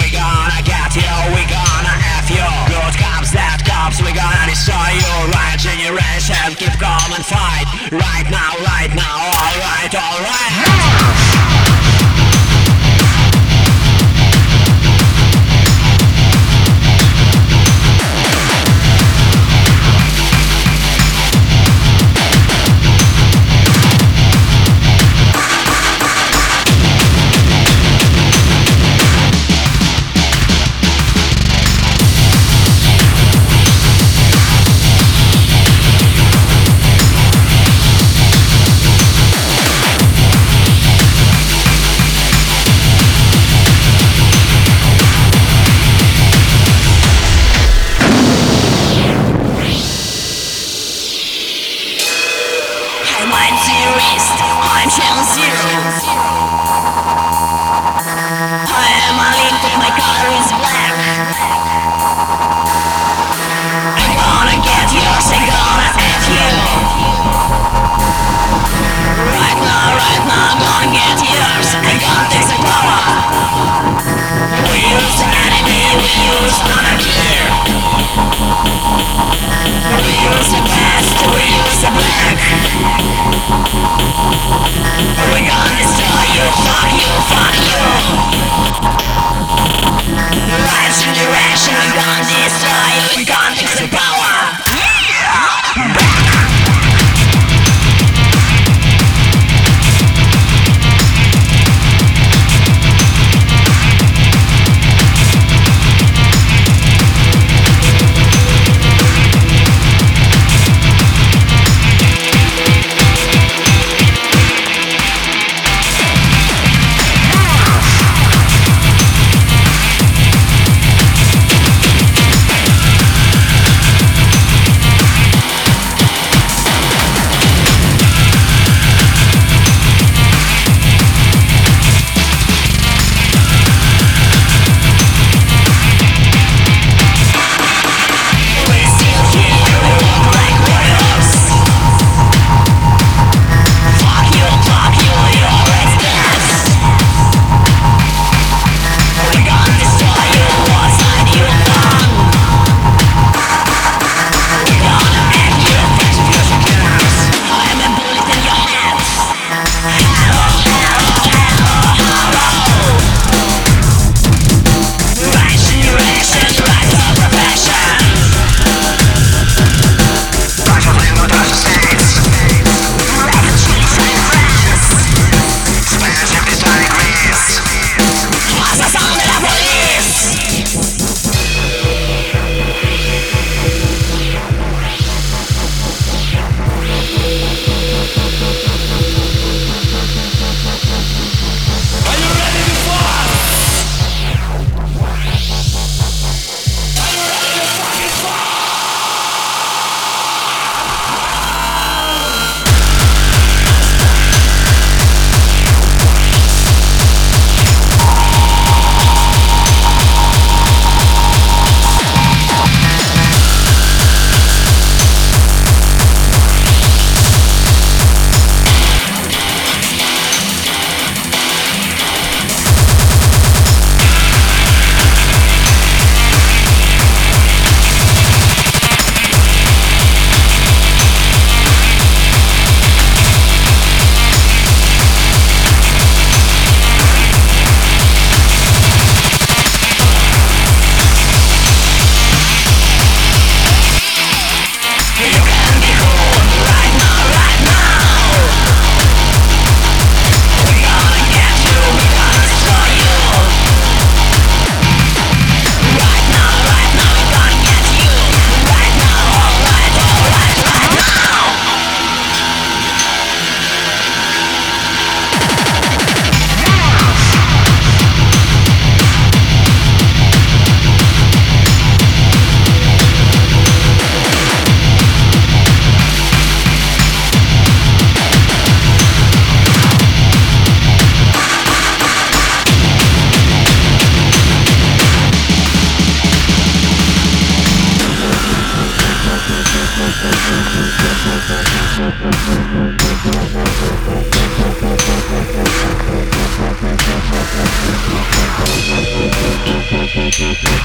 We gonna get you, we gonna F you. Good cops, bad cops, we gonna destroy you. Riot generation, keep calm and fight. Right now, right now, alright, alright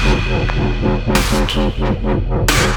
嗯嗯嗯嗯嗯嗯嗯嗯